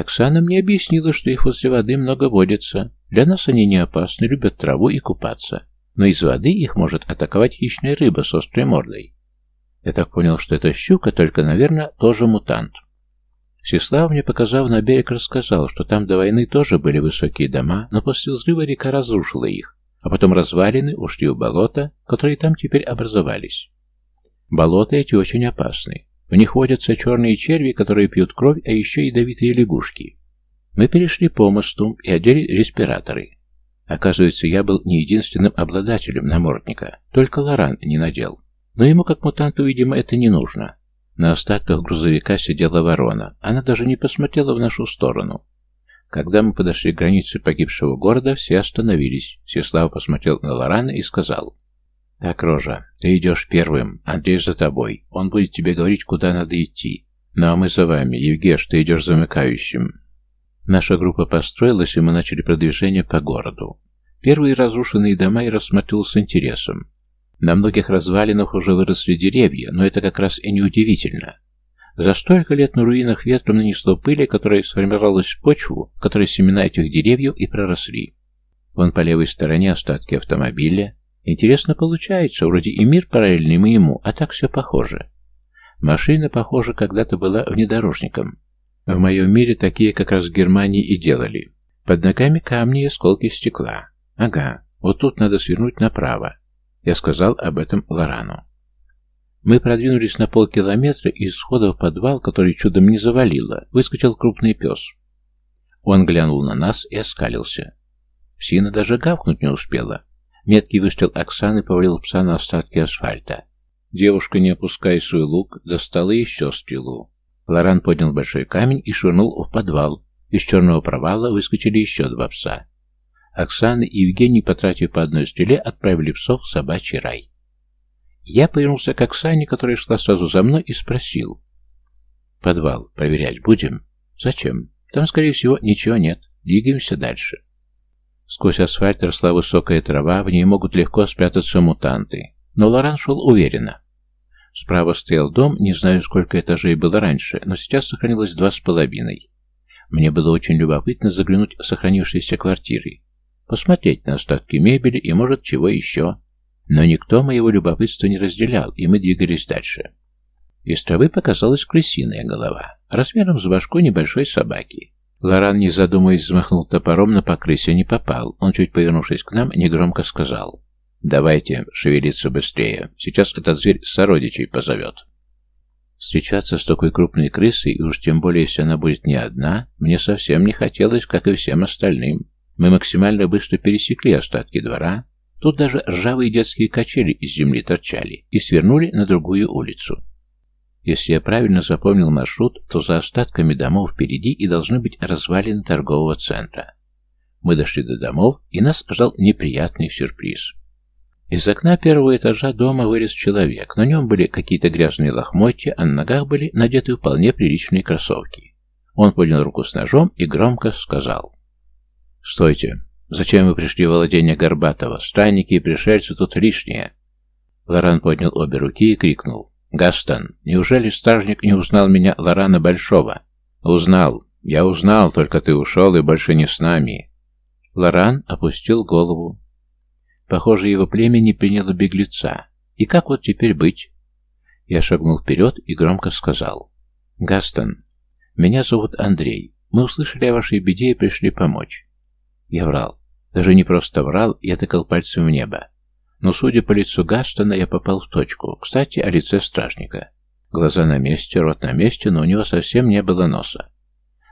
Оксана мне объяснила, что их возле воды много водится. Для нас они не опасны, любят траву и купаться. Но из воды их может атаковать хищная рыба с острой мордой. Я так понял, что это щука, только, наверное, тоже мутант. Сеслав мне, показав на берег, рассказал, что там до войны тоже были высокие дома, но после взрыва река разрушила их, а потом развалины ушли в болота, которые там теперь образовались. Болота эти очень опасны. В них водятся черные черви, которые пьют кровь, а еще ядовитые лягушки. Мы перешли по мосту и одели респираторы. Оказывается, я был не единственным обладателем намордника, только Лоран не надел. Но ему, как мутанту, видимо, это не нужно. На остатках грузовика сидела ворона. Она даже не посмотрела в нашу сторону. Когда мы подошли к границе погибшего города, все остановились. Сеслав посмотрел на Лорана и сказал, «Так, Рожа, ты идешь первым, Андрей за тобой. Он будет тебе говорить, куда надо идти. Ну а мы за вами. Евгеш, ты идешь замыкающим». Наша группа построилась, и мы начали продвижение по городу. Первые разрушенные дома я рассмотрел с интересом. На многих развалинах уже выросли деревья, но это как раз и неудивительно. За столько лет на руинах ветром нанесло пыли, которая сформировалась в почву, в которой семена этих деревьев и проросли. Вон по левой стороне остатки автомобиля, Интересно получается, вроде и мир параллельный моему, а так все похоже. Машина, похоже, когда-то была внедорожником. В моем мире такие как раз в Германии и делали. Под ногами камни и осколки стекла. Ага, вот тут надо свернуть направо. Я сказал об этом Лорану. Мы продвинулись на полкилометра, и из входа в подвал, который чудом не завалило, выскочил крупный пес. Он глянул на нас и оскалился. Псина даже гавкнуть не успела. Меткий выстрел Оксаны повалил пса на остатки асфальта. Девушка, не опуская свой лук, достала еще стрелу. Лоран поднял большой камень и швырнул в подвал. Из черного провала выскочили еще два пса. Оксана и Евгений, потратив по одной стреле, отправили псов в собачий рай. Я повернулся к Оксане, которая шла сразу за мной, и спросил. «Подвал проверять будем?» «Зачем? Там, скорее всего, ничего нет. Двигаемся дальше». Сквозь асфальт росла высокая трава, в ней могут легко спрятаться мутанты. Но Лоран шел уверенно. Справа стоял дом, не знаю, сколько этажей было раньше, но сейчас сохранилось два с половиной. Мне было очень любопытно заглянуть в сохранившиеся квартиры, посмотреть на остатки мебели и, может, чего еще. Но никто моего любопытства не разделял, и мы двигались дальше. Из травы показалась крысиная голова, размером с башку небольшой собаки. Лоран, не задумываясь, взмахнул топором, но по крысе не попал. Он, чуть повернувшись к нам, негромко сказал. «Давайте шевелиться быстрее. Сейчас этот зверь сородичей позовет». Встречаться с такой крупной крысой, и уж тем более, если она будет не одна, мне совсем не хотелось, как и всем остальным. Мы максимально быстро пересекли остатки двора. Тут даже ржавые детские качели из земли торчали и свернули на другую улицу. Если я правильно запомнил маршрут, то за остатками домов впереди и должны быть развалины торгового центра. Мы дошли до домов, и нас ждал неприятный сюрприз. Из окна первого этажа дома вылез человек. На нем были какие-то грязные лохмотья, а на ногах были надеты вполне приличные кроссовки. Он поднял руку с ножом и громко сказал. «Стойте! Зачем вы пришли в владение Горбатова? Странники и пришельцы тут лишние!» Лоран поднял обе руки и крикнул. «Гастон, неужели стражник не узнал меня, Лорана Большого?» «Узнал. Я узнал, только ты ушел и больше не с нами». Лоран опустил голову. Похоже, его племя не приняло беглеца. И как вот теперь быть? Я шагнул вперед и громко сказал. «Гастон, меня зовут Андрей. Мы услышали о вашей беде и пришли помочь». Я врал. Даже не просто врал, я тыкал пальцем в небо. Но, судя по лицу Гастона, я попал в точку. Кстати, о лице стражника. Глаза на месте, рот на месте, но у него совсем не было носа.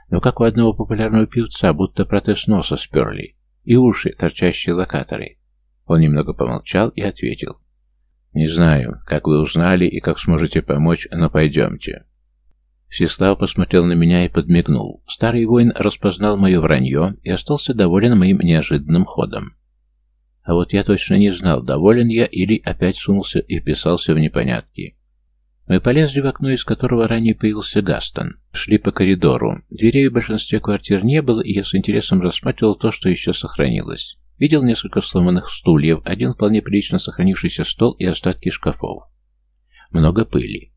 Но как у одного популярного певца, будто протез носа сперли. И уши, торчащие локаторы. Он немного помолчал и ответил. «Не знаю, как вы узнали и как сможете помочь, но пойдемте». Сеслав посмотрел на меня и подмигнул. Старый воин распознал мое вранье и остался доволен моим неожиданным ходом. А вот я точно не знал, доволен я или опять сунулся и вписался в непонятки. Мы полезли в окно, из которого ранее появился Гастон. Шли по коридору. Дверей в большинстве квартир не было, и я с интересом рассматривал то, что еще сохранилось. Видел несколько сломанных стульев, один вполне прилично сохранившийся стол и остатки шкафов. Много пыли.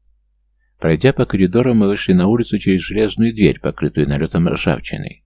Пройдя по коридорам, мы вышли на улицу через железную дверь, покрытую налетом ржавчины.